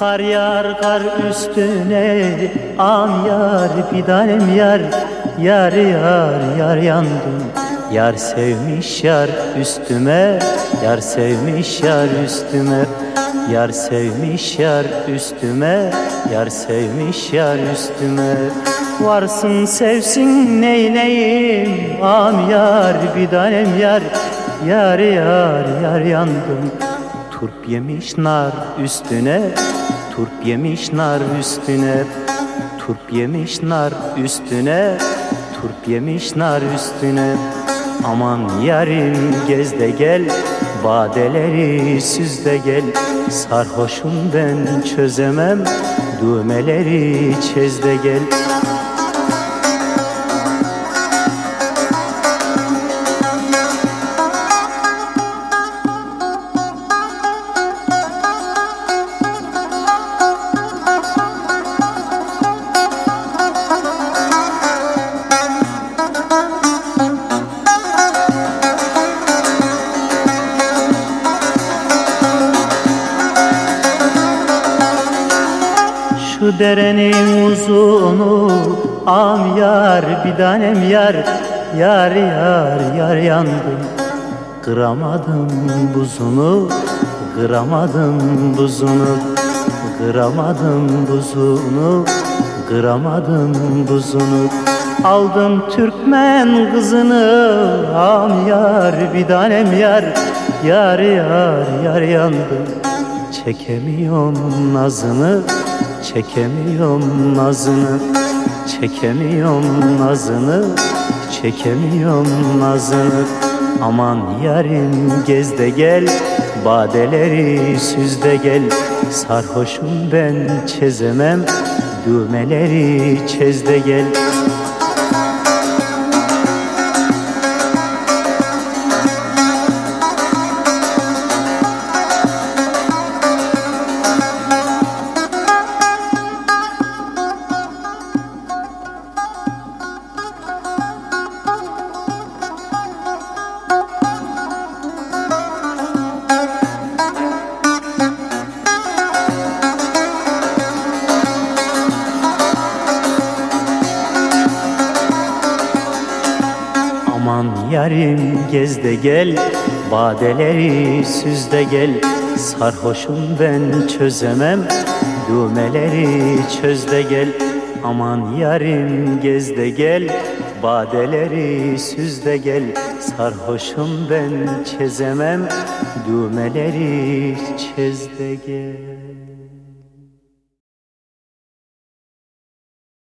Kar yar kar üstüne am yar bir tanem yar Yar yar yar yandım. Yar sevmiş yar üstüme Yar sevmiş yar üstüme Yar sevmiş yar üstüme Yar sevmiş yar üstüme. Varsın sevsin neyleyim Am yar bir tanem yar Yar yar yar yandım Turp yemiş nar üstüne Turp yemiş nar üstüne Turp yemiş nar üstüne Turp yemiş nar üstüne. Aman yarim gez de gel Badeleri süz de gel. Sarhoşum ben çözemem Düğmeleri çez de gel derenin uzunu am yar bir tanem yar Yar yar yar yandım. Kıramadım buzunu Kıramadım buzunu Kıramadım buzunu Kıramadım buzunu. Aldım Türkmen kızını Am yar bir tanem yar Yar yar yar yandım. Çekemiyorum nazını Çekemiyorum nazını Çekemiyorum nazını Çekemiyorum nazını. Aman yarim gez de gel Badeleri süz de gel. Sarhoşum ben çezemem Düğmeleri çez de gel Aman yarim gez de gel Badeleri süz de gel. Sarhoşum ben çözemem Düğmeleri çöz de gel. Aman yarim gez de gel Badeleri süz de gel. Sarhoşum ben çözemem Düğmeleri çöz de gel